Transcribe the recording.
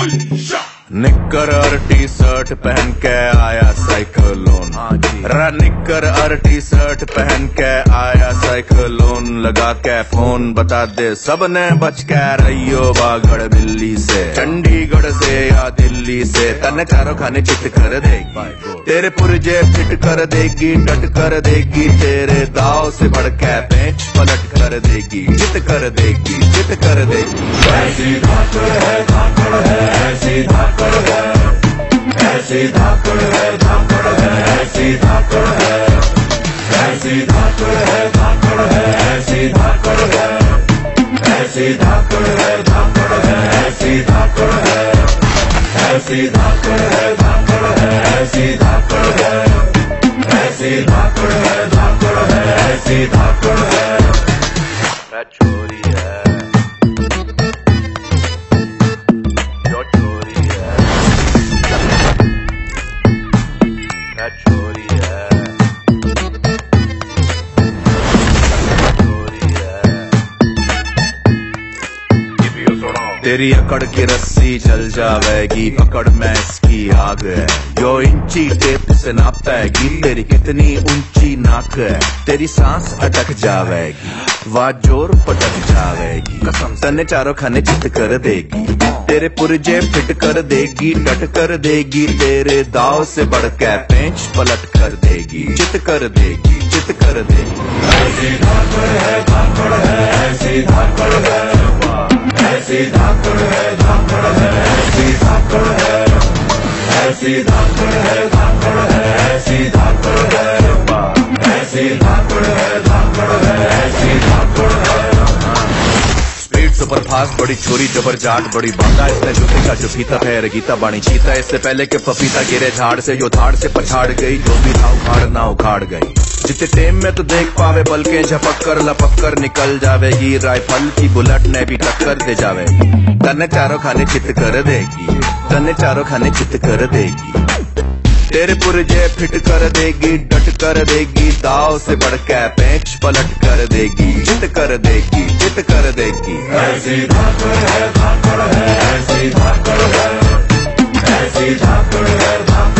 Shut shot! निक्कर और T shirt पहन के आया साइक्लोन। निक्कर और टी शर्ट पहन के आया साइक्लोन। लगा के फ़ोन बता दे सबने बच के रहियो बागड़ दिल्ली से। चंडीगढ़ से या दिल्ली से। तन चारों खाने चित कर देगी। तेरे पुरजे फिट कर देगी टट कर देगी। तेरे दाव से बढ़ के पेंच पलट कर देगी। चित कर देगी चित कर देगी। ऐसी धाकड़ है धाकड़ है ऐसी धाकड़ है ऐसी धाकड़ है धाकड़ है ऐसी धाकड़ है ऐसी धाकड़ है धाकड़ है ऐसी धाकड़ है ऐसी धाकड़ है धाकड़ है ऐसी धाकड़ है ऐसी धाकड़ है धाकड़ है ऐसी धाकड़ है ऐसी धाकड़ है धाकड़ है ऐसी धाकड़ है मैं छोरी तेरी अकड़ की रस्सी जल जावेगी पकड़ में इसकी आग है। जो इंची टेप से नापेगी, तेरी कितनी ऊँची नाक है। तेरी सांस अटक जावेगी वाह ज़ोर पटक जावेगी कसम तने चारों खाने चित कर देगी, तेरे पुरजे फिट कर देगी, डट कर देगी, तेरे दाव से बढ़ के पेंच पलट कर देगी। चित कर देगी चित कर देगी। ऐसी धाकड़ है धाकड़ है, ऐसी धाकड़ है। ऐसी धाकड़ है धाकड़ है, ऐसी धाकड़ है। ऐसी धाकड़ है धाकड़ है, ऐसी धाकड़ है। ऐसी धाकड़ है धाकड़ है, ऐसी धाकड़ है। सुपर फास्ट बड़ी छोरी जबर जाट, बड़ी बांधा इसने जूते का जो फीता है गीता बाणी चीता। इससे पहले के पपीता गिरे झाड़ से, जो धाड़ से पछाड़ गई, जो भी था, उखाड़ ना उखाड़ गई। जितने टेम में तो देख पावे, बल्कि झपक कर, लपक कर निकल जावेगी राइफल की बुलेट ने भी टक्कर दे जावेगी तन्ने चारों खाने चित कर देगी, तन्ने चारों खाने चित कर देगी। तेरे पुरजे फिट कर देगी, डट कर देगी, दाव से बढ़ के पेंच पलट कर देगी। चित कर देगी, चित कर देगी। ऐसी धाकड़ है धाकड़ है, ऐसी धाकड़ है। ऐसी धाकड़ है, धाकड़